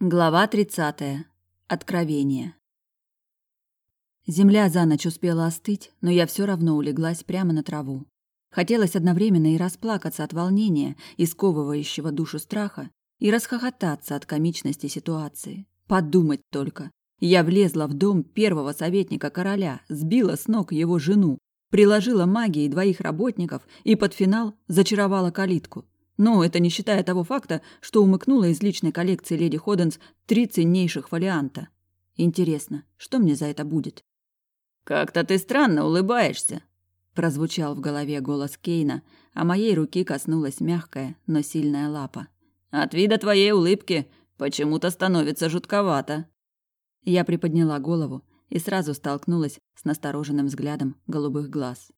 Глава 30. Откровение. Земля за ночь успела остыть, но я все равно улеглась прямо на траву. Хотелось одновременно и расплакаться от волнения и сковывающего душу страха, и расхохотаться от комичности ситуации. Подумать только. Я влезла в дом первого советника короля, сбила с ног его жену, приложила магией двоих работников и под финал зачаровала калитку. Но это не считая того факта, что умыкнула из личной коллекции леди Ходенс три ценнейших фолианта. Интересно, что мне за это будет? «Как-то ты странно улыбаешься», – прозвучал в голове голос Кейна, а моей руки коснулась мягкая, но сильная лапа. «От вида твоей улыбки почему-то становится жутковато». Я приподняла голову и сразу столкнулась с настороженным взглядом голубых глаз.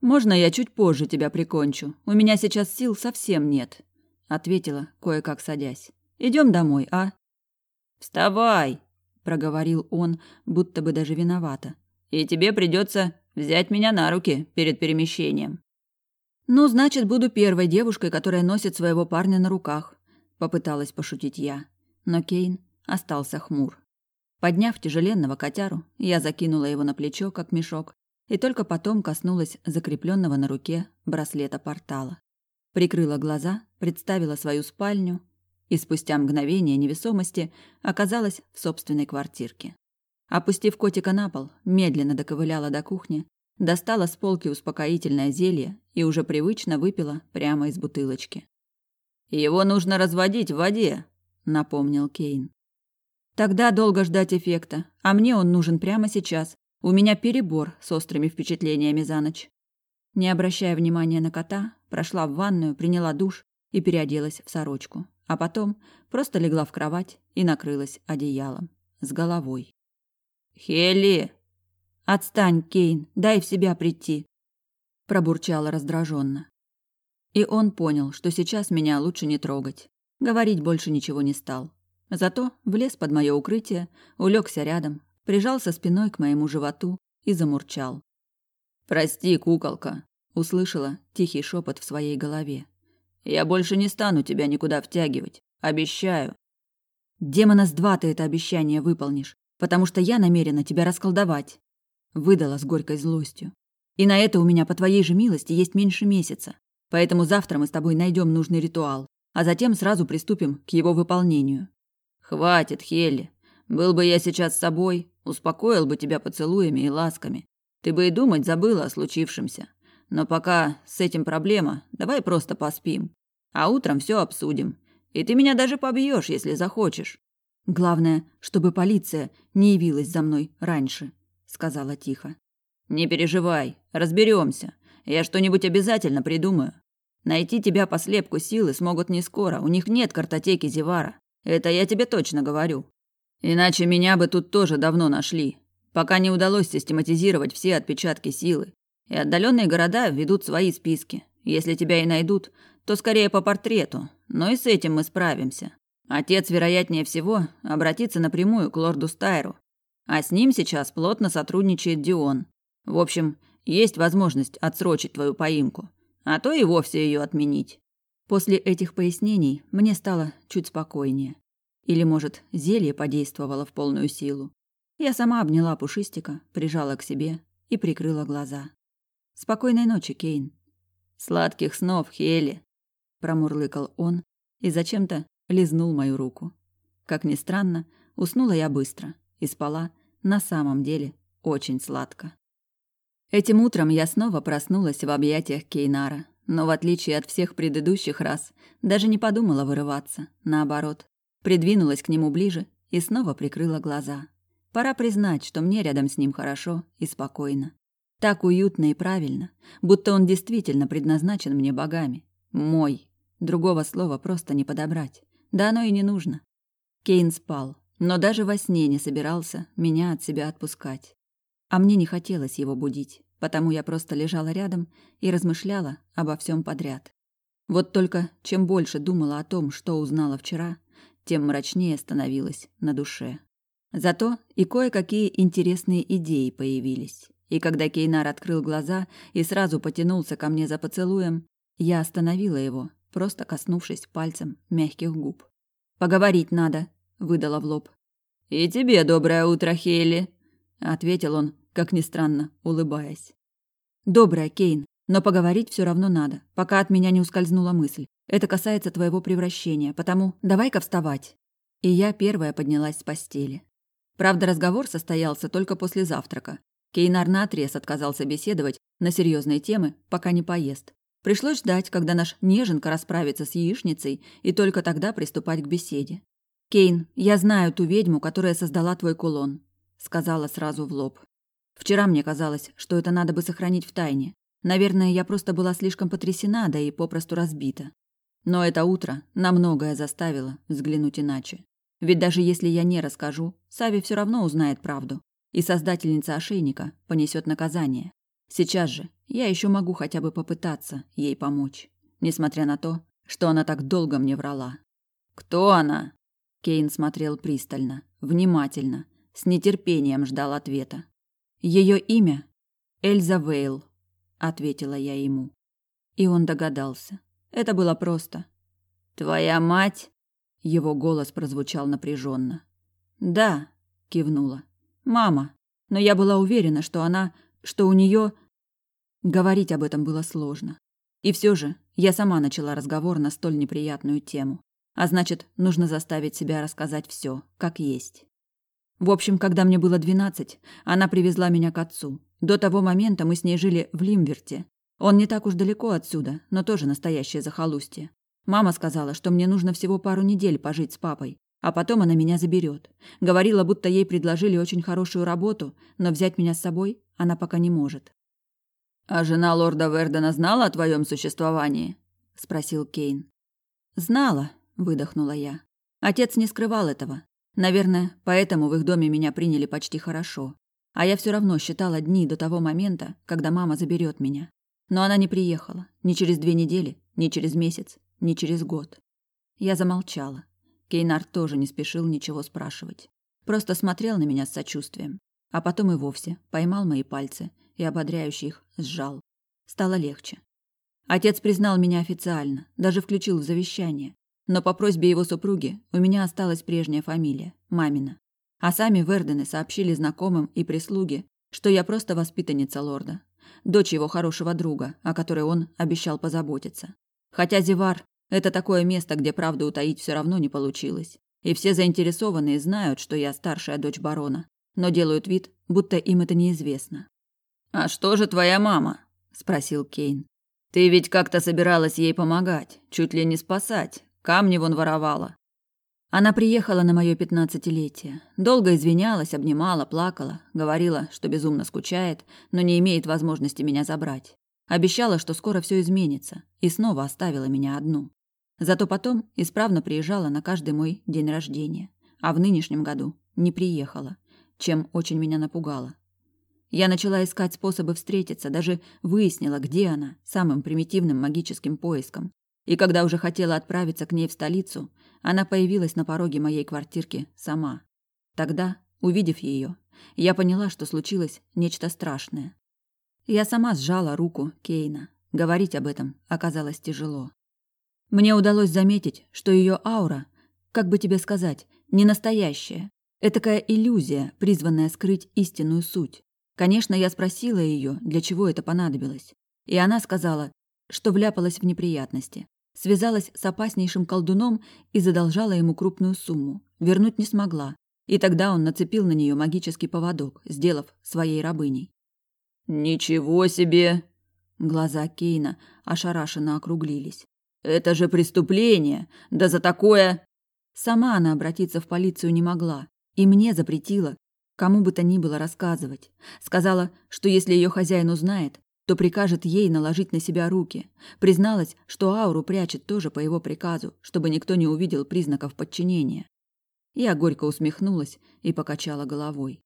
«Можно я чуть позже тебя прикончу? У меня сейчас сил совсем нет», — ответила, кое-как садясь. Идем домой, а?» «Вставай!» — проговорил он, будто бы даже виновата. «И тебе придется взять меня на руки перед перемещением». «Ну, значит, буду первой девушкой, которая носит своего парня на руках», — попыталась пошутить я. Но Кейн остался хмур. Подняв тяжеленного котяру, я закинула его на плечо, как мешок, и только потом коснулась закрепленного на руке браслета портала. Прикрыла глаза, представила свою спальню и спустя мгновение невесомости оказалась в собственной квартирке. Опустив котика на пол, медленно доковыляла до кухни, достала с полки успокоительное зелье и уже привычно выпила прямо из бутылочки. «Его нужно разводить в воде», — напомнил Кейн. «Тогда долго ждать эффекта, а мне он нужен прямо сейчас, у меня перебор с острыми впечатлениями за ночь. Не обращая внимания на кота, прошла в ванную, приняла душ и переоделась в сорочку. А потом просто легла в кровать и накрылась одеялом. С головой. «Хелли!» «Отстань, Кейн, дай в себя прийти!» Пробурчала раздраженно. И он понял, что сейчас меня лучше не трогать. Говорить больше ничего не стал. Зато влез под мое укрытие, улегся рядом, прижался спиной к моему животу и замурчал. «Прости, куколка», — услышала тихий шепот в своей голове. «Я больше не стану тебя никуда втягивать. Обещаю». «Демона с два ты это обещание выполнишь, потому что я намерена тебя расколдовать», — выдала с горькой злостью. «И на это у меня, по твоей же милости, есть меньше месяца. Поэтому завтра мы с тобой найдем нужный ритуал, а затем сразу приступим к его выполнению». «Хватит, Хелли. Был бы я сейчас с собой, успокоил бы тебя поцелуями и ласками. Ты бы и думать забыла о случившемся. Но пока с этим проблема, давай просто поспим. А утром все обсудим. И ты меня даже побьешь, если захочешь. Главное, чтобы полиция не явилась за мной раньше, сказала тихо. Не переживай, разберемся. Я что-нибудь обязательно придумаю. Найти тебя по слепку силы смогут не скоро. У них нет картотеки Зевара. Это я тебе точно говорю. Иначе меня бы тут тоже давно нашли, пока не удалось систематизировать все отпечатки силы. И отдаленные города ведут свои списки. Если тебя и найдут, то скорее по портрету, но и с этим мы справимся. Отец, вероятнее всего, обратится напрямую к лорду Стайру, а с ним сейчас плотно сотрудничает Дион. В общем, есть возможность отсрочить твою поимку, а то и вовсе ее отменить. После этих пояснений мне стало чуть спокойнее. Или, может, зелье подействовало в полную силу. Я сама обняла Пушистика, прижала к себе и прикрыла глаза. «Спокойной ночи, Кейн». «Сладких снов, Хели», — промурлыкал он и зачем-то лизнул мою руку. Как ни странно, уснула я быстро и спала на самом деле очень сладко. Этим утром я снова проснулась в объятиях Кейнара, но в отличие от всех предыдущих раз, даже не подумала вырываться. Наоборот, Придвинулась к нему ближе и снова прикрыла глаза. Пора признать, что мне рядом с ним хорошо и спокойно. Так уютно и правильно, будто он действительно предназначен мне богами. Мой. Другого слова просто не подобрать. Да оно и не нужно. Кейн спал, но даже во сне не собирался меня от себя отпускать. А мне не хотелось его будить, потому я просто лежала рядом и размышляла обо всем подряд. Вот только чем больше думала о том, что узнала вчера, тем мрачнее становилось на душе. Зато и кое-какие интересные идеи появились. И когда Кейнар открыл глаза и сразу потянулся ко мне за поцелуем, я остановила его, просто коснувшись пальцем мягких губ. «Поговорить надо», выдала в лоб. И тебе доброе утро, Хейли, ответил он, как ни странно, улыбаясь. Доброе, Кейн, но поговорить все равно надо, пока от меня не ускользнула мысль. Это касается твоего превращения, потому давай-ка вставать. И я первая поднялась с постели. Правда, разговор состоялся только после завтрака. Кейнар наотрез отказался беседовать на серьезные темы, пока не поест. Пришлось ждать, когда наш неженка расправится с яичницей, и только тогда приступать к беседе. «Кейн, я знаю ту ведьму, которая создала твой кулон», — сказала сразу в лоб. «Вчера мне казалось, что это надо бы сохранить в тайне. Наверное, я просто была слишком потрясена, да и попросту разбита. Но это утро на многое заставило взглянуть иначе. Ведь даже если я не расскажу, Сави все равно узнает правду, и создательница ошейника понесет наказание. Сейчас же я еще могу хотя бы попытаться ей помочь, несмотря на то, что она так долго мне врала. «Кто она?» Кейн смотрел пристально, внимательно, с нетерпением ждал ответа. Ее имя Эльза Вейл, ответила я ему. И он догадался. Это было просто. Твоя мать? Его голос прозвучал напряженно. Да, кивнула. Мама. Но я была уверена, что она, что у нее Говорить об этом было сложно. И все же я сама начала разговор на столь неприятную тему. А значит, нужно заставить себя рассказать все, как есть. В общем, когда мне было двенадцать, она привезла меня к отцу. До того момента мы с ней жили в Лимверте. Он не так уж далеко отсюда, но тоже настоящее захолустье. Мама сказала, что мне нужно всего пару недель пожить с папой, а потом она меня заберет. Говорила, будто ей предложили очень хорошую работу, но взять меня с собой она пока не может. «А жена лорда Вердена знала о твоем существовании?» – спросил Кейн. «Знала», – выдохнула я. Отец не скрывал этого. Наверное, поэтому в их доме меня приняли почти хорошо. А я все равно считала дни до того момента, когда мама заберет меня. Но она не приехала. Ни через две недели, ни через месяц, ни через год. Я замолчала. Кейнар тоже не спешил ничего спрашивать. Просто смотрел на меня с сочувствием. А потом и вовсе поймал мои пальцы и ободряюще их сжал. Стало легче. Отец признал меня официально, даже включил в завещание. Но по просьбе его супруги у меня осталась прежняя фамилия – Мамина. А сами Вердены сообщили знакомым и прислуге, что я просто воспитанница лорда, дочь его хорошего друга, о которой он обещал позаботиться. Хотя Зевар – это такое место, где правду утаить все равно не получилось. И все заинтересованные знают, что я старшая дочь барона, но делают вид, будто им это неизвестно. «А что же твоя мама?» – спросил Кейн. «Ты ведь как-то собиралась ей помогать, чуть ли не спасать. Камни вон воровала». Она приехала на мое пятнадцатилетие. Долго извинялась, обнимала, плакала, говорила, что безумно скучает, но не имеет возможности меня забрать. Обещала, что скоро все изменится, и снова оставила меня одну. Зато потом исправно приезжала на каждый мой день рождения, а в нынешнем году не приехала, чем очень меня напугало. Я начала искать способы встретиться, даже выяснила, где она, самым примитивным магическим поиском. И когда уже хотела отправиться к ней в столицу, она появилась на пороге моей квартирки сама. Тогда, увидев ее, я поняла, что случилось нечто страшное. Я сама сжала руку Кейна. Говорить об этом оказалось тяжело. Мне удалось заметить, что ее аура, как бы тебе сказать, не настоящая. Этакая иллюзия, призванная скрыть истинную суть. Конечно, я спросила ее, для чего это понадобилось. И она сказала, что вляпалась в неприятности. Связалась с опаснейшим колдуном и задолжала ему крупную сумму. Вернуть не смогла. И тогда он нацепил на нее магический поводок, сделав своей рабыней. «Ничего себе!» Глаза Кейна ошарашенно округлились. «Это же преступление! Да за такое...» Сама она обратиться в полицию не могла. И мне запретила, кому бы то ни было рассказывать. Сказала, что если ее хозяин узнает, то прикажет ей наложить на себя руки. Призналась, что ауру прячет тоже по его приказу, чтобы никто не увидел признаков подчинения. Я горько усмехнулась и покачала головой.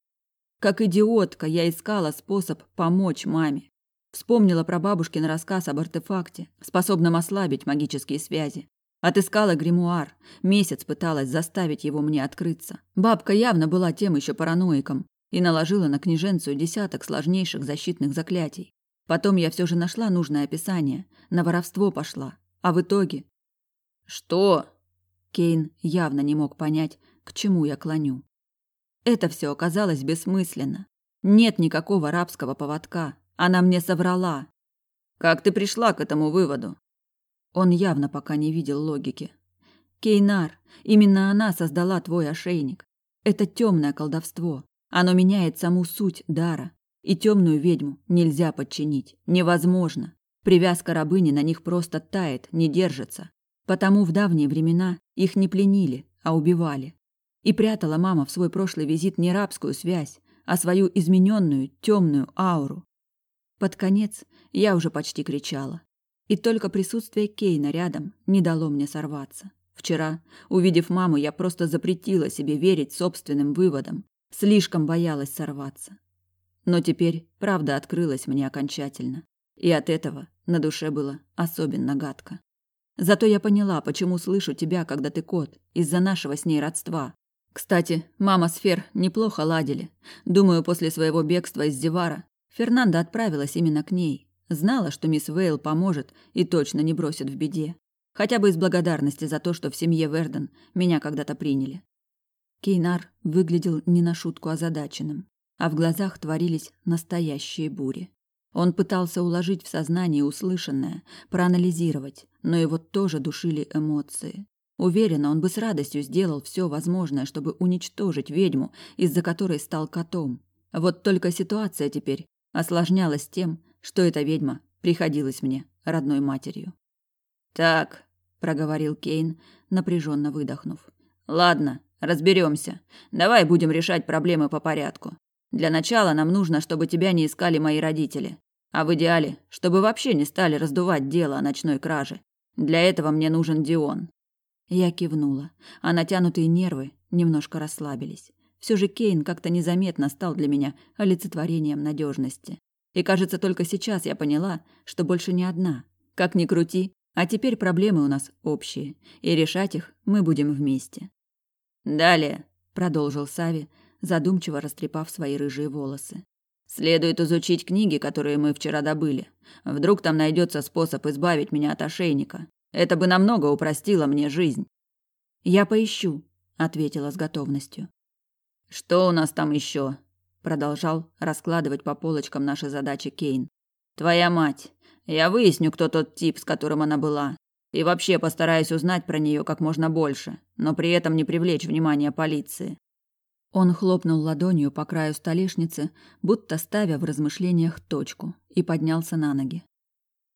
Как идиотка я искала способ помочь маме. Вспомнила про бабушкин рассказ об артефакте, способном ослабить магические связи. Отыскала гримуар. Месяц пыталась заставить его мне открыться. Бабка явно была тем еще параноиком и наложила на княженцу десяток сложнейших защитных заклятий. Потом я все же нашла нужное описание. На воровство пошла. А в итоге... Что? Кейн явно не мог понять, к чему я клоню. Это все оказалось бессмысленно. Нет никакого рабского поводка. Она мне соврала. Как ты пришла к этому выводу? Он явно пока не видел логики. Кейнар, именно она создала твой ошейник. Это темное колдовство. Оно меняет саму суть дара. И темную ведьму нельзя подчинить. Невозможно. Привязка рабыни на них просто тает, не держится. Потому в давние времена их не пленили, а убивали. И прятала мама в свой прошлый визит не рабскую связь, а свою измененную темную ауру. Под конец я уже почти кричала. И только присутствие Кейна рядом не дало мне сорваться. Вчера, увидев маму, я просто запретила себе верить собственным выводам. Слишком боялась сорваться. Но теперь правда открылась мне окончательно. И от этого на душе было особенно гадко. Зато я поняла, почему слышу тебя, когда ты кот, из-за нашего с ней родства. Кстати, мама с Фер неплохо ладили. Думаю, после своего бегства из Дивара Фернанда отправилась именно к ней. Знала, что мисс Вейл поможет и точно не бросит в беде. Хотя бы из благодарности за то, что в семье Верден меня когда-то приняли. Кейнар выглядел не на шутку озадаченным, а в глазах творились настоящие бури. Он пытался уложить в сознание услышанное, проанализировать, но его тоже душили эмоции. Уверена, он бы с радостью сделал все возможное, чтобы уничтожить ведьму, из-за которой стал котом. Вот только ситуация теперь осложнялась тем, что эта ведьма приходилась мне родной матерью. Так, проговорил Кейн, напряженно выдохнув. Ладно, разберемся. Давай будем решать проблемы по порядку. Для начала нам нужно, чтобы тебя не искали мои родители, а в идеале, чтобы вообще не стали раздувать дело о ночной краже. Для этого мне нужен Дион. Я кивнула, а натянутые нервы немножко расслабились. Все же Кейн как-то незаметно стал для меня олицетворением надежности. И кажется, только сейчас я поняла, что больше не одна. Как ни крути, а теперь проблемы у нас общие, и решать их мы будем вместе. Далее, продолжил Сави, задумчиво растрепав свои рыжие волосы. Следует изучить книги, которые мы вчера добыли. Вдруг там найдется способ избавить меня от ошейника. Это бы намного упростило мне жизнь. Я поищу, ответила с готовностью. Что у нас там еще? продолжал раскладывать по полочкам наши задачи Кейн. Твоя мать. Я выясню, кто тот тип, с которым она была. И вообще постараюсь узнать про нее как можно больше, но при этом не привлечь внимание полиции. Он хлопнул ладонью по краю столешницы, будто ставя в размышлениях точку, и поднялся на ноги.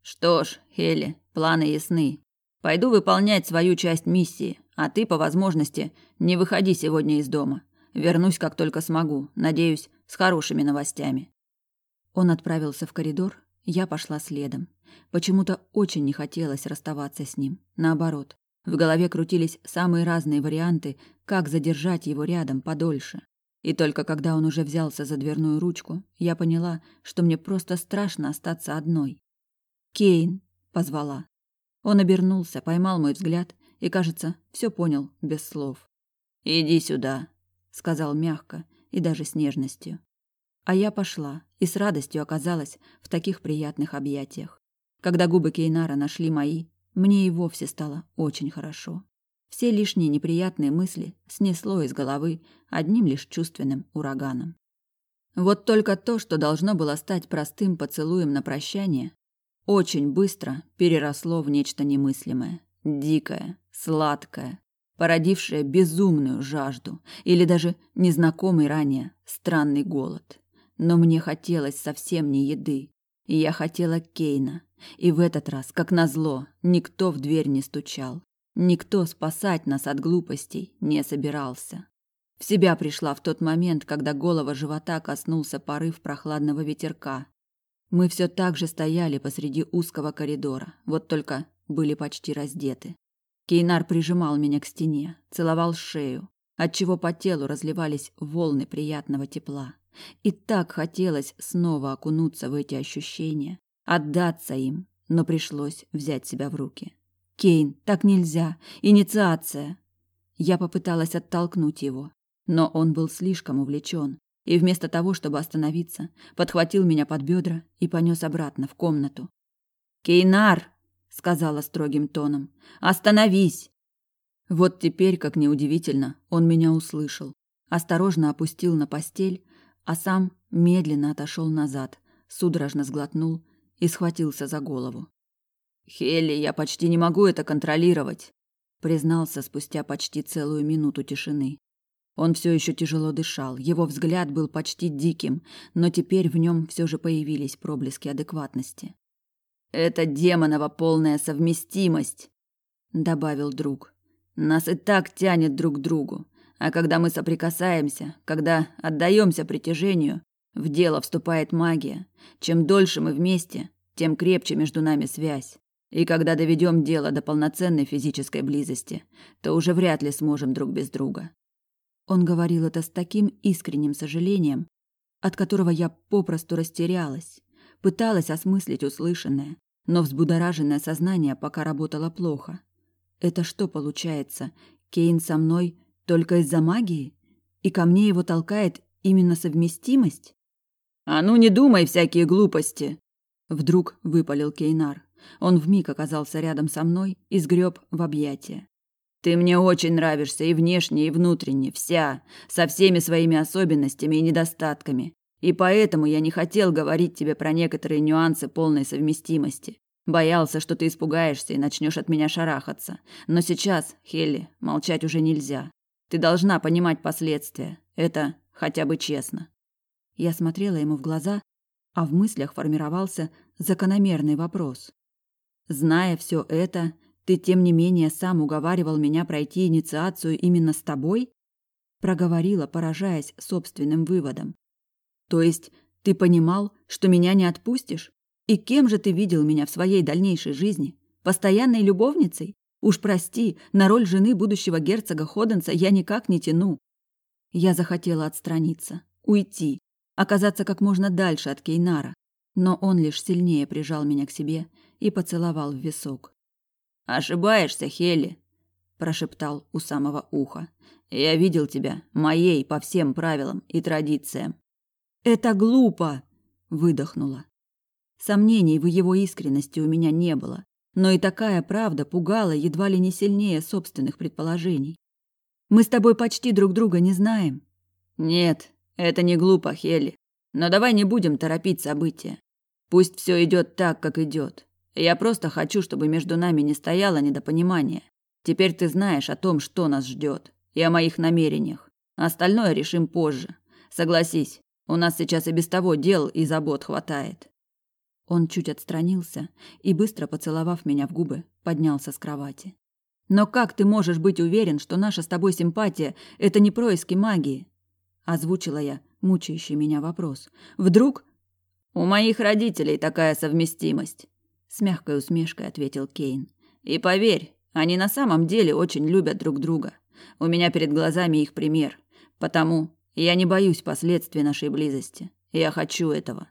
Что ж, Хелли, планы ясны. Пойду выполнять свою часть миссии, а ты, по возможности, не выходи сегодня из дома. Вернусь, как только смогу, надеюсь, с хорошими новостями. Он отправился в коридор, я пошла следом. Почему-то очень не хотелось расставаться с ним. Наоборот, в голове крутились самые разные варианты, как задержать его рядом подольше. И только когда он уже взялся за дверную ручку, я поняла, что мне просто страшно остаться одной. «Кейн!» — позвала. Он обернулся, поймал мой взгляд и, кажется, все понял без слов. «Иди сюда», — сказал мягко и даже с нежностью. А я пошла и с радостью оказалась в таких приятных объятиях. Когда губы Кейнара нашли мои, мне и вовсе стало очень хорошо. Все лишние неприятные мысли снесло из головы одним лишь чувственным ураганом. Вот только то, что должно было стать простым поцелуем на прощание, очень быстро переросло в нечто немыслимое, дикое, сладкое, породившее безумную жажду или даже незнакомый ранее странный голод. Но мне хотелось совсем не еды, и я хотела Кейна, и в этот раз, как назло, никто в дверь не стучал. Никто спасать нас от глупостей не собирался. В себя пришла в тот момент, когда голова живота коснулся порыв прохладного ветерка. Мы все так же стояли посреди узкого коридора, вот только были почти раздеты. Кейнар прижимал меня к стене, целовал шею, отчего по телу разливались волны приятного тепла. И так хотелось снова окунуться в эти ощущения, отдаться им, но пришлось взять себя в руки. Кейн, так нельзя. Инициация. Я попыталась оттолкнуть его, но он был слишком увлечен, и вместо того, чтобы остановиться, подхватил меня под бедра и понес обратно в комнату. Кейнар, сказала строгим тоном, остановись. Вот теперь, как неудивительно, он меня услышал. Осторожно опустил на постель, а сам медленно отошел назад, судорожно сглотнул и схватился за голову. «Хелли, я почти не могу это контролировать», признался спустя почти целую минуту тишины. Он все еще тяжело дышал, его взгляд был почти диким, но теперь в нем все же появились проблески адекватности. «Это демонова полная совместимость», — добавил друг. «Нас и так тянет друг к другу, а когда мы соприкасаемся, когда отдаемся притяжению, в дело вступает магия. Чем дольше мы вместе, тем крепче между нами связь. И когда доведем дело до полноценной физической близости, то уже вряд ли сможем друг без друга. Он говорил это с таким искренним сожалением, от которого я попросту растерялась, пыталась осмыслить услышанное, но взбудораженное сознание пока работало плохо. Это что получается? Кейн со мной только из-за магии? И ко мне его толкает именно совместимость? «А ну не думай всякие глупости!» Вдруг выпалил Кейнар. Он вмиг оказался рядом со мной и сгреб в объятия. Ты мне очень нравишься и внешне, и внутренне, вся, со всеми своими особенностями и недостатками. И поэтому я не хотел говорить тебе про некоторые нюансы полной совместимости. Боялся, что ты испугаешься и начнешь от меня шарахаться. Но сейчас, Хелли, молчать уже нельзя. Ты должна понимать последствия. Это хотя бы честно. Я смотрела ему в глаза, а в мыслях формировался закономерный вопрос. Зная все это, ты, тем не менее, сам уговаривал меня пройти инициацию именно с тобой? Проговорила, поражаясь собственным выводом. То есть ты понимал, что меня не отпустишь? И кем же ты видел меня в своей дальнейшей жизни? Постоянной любовницей? Уж прости, на роль жены будущего герцога Ходенса я никак не тяну. Я захотела отстраниться, уйти, оказаться как можно дальше от Кейнара, но он лишь сильнее прижал меня к себе и поцеловал в висок. «Ошибаешься, Хелли», – прошептал у самого уха. «Я видел тебя, моей, по всем правилам и традициям». «Это глупо!» – выдохнула. Сомнений в его искренности у меня не было, но и такая правда пугала едва ли не сильнее собственных предположений. «Мы с тобой почти друг друга не знаем». «Нет, это не глупо, Хелли. Но давай не будем торопить события. Пусть все идет так, как идет. Я просто хочу, чтобы между нами не стояло недопонимания. Теперь ты знаешь о том, что нас ждет, и о моих намерениях. Остальное решим позже. Согласись, у нас сейчас и без того дел и забот хватает. Он чуть отстранился и, быстро поцеловав меня в губы, поднялся с кровати. «Но как ты можешь быть уверен, что наша с тобой симпатия – это не происки магии?» Озвучила я мучающий меня вопрос. «Вдруг...» «У моих родителей такая совместимость с мягкой усмешкой ответил Кейн. И поверь, они на самом деле очень любят друг друга. У меня перед глазами их пример. Потому я не боюсь последствий нашей близости. Я хочу этого.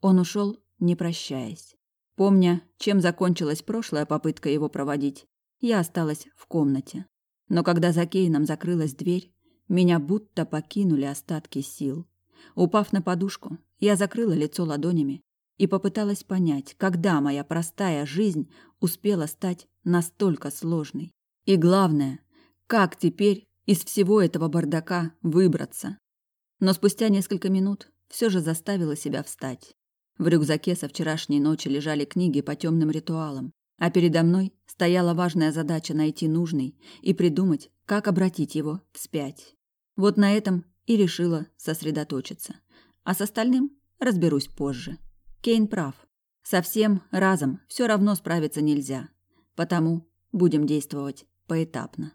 Он ушел, не прощаясь. Помня, чем закончилась прошлая попытка его проводить, я осталась в комнате. Но когда за Кейном закрылась дверь, меня будто покинули остатки сил. Упав на подушку, я закрыла лицо ладонями и попыталась понять, когда моя простая жизнь успела стать настолько сложной. И главное, как теперь из всего этого бардака выбраться. Но спустя несколько минут все же заставила себя встать. В рюкзаке со вчерашней ночи лежали книги по темным ритуалам, а передо мной стояла важная задача найти нужный и придумать, как обратить его вспять. Вот на этом и решила сосредоточиться. А с остальным разберусь позже. Кейн прав. Совсем разом все равно справиться нельзя. Потому будем действовать поэтапно.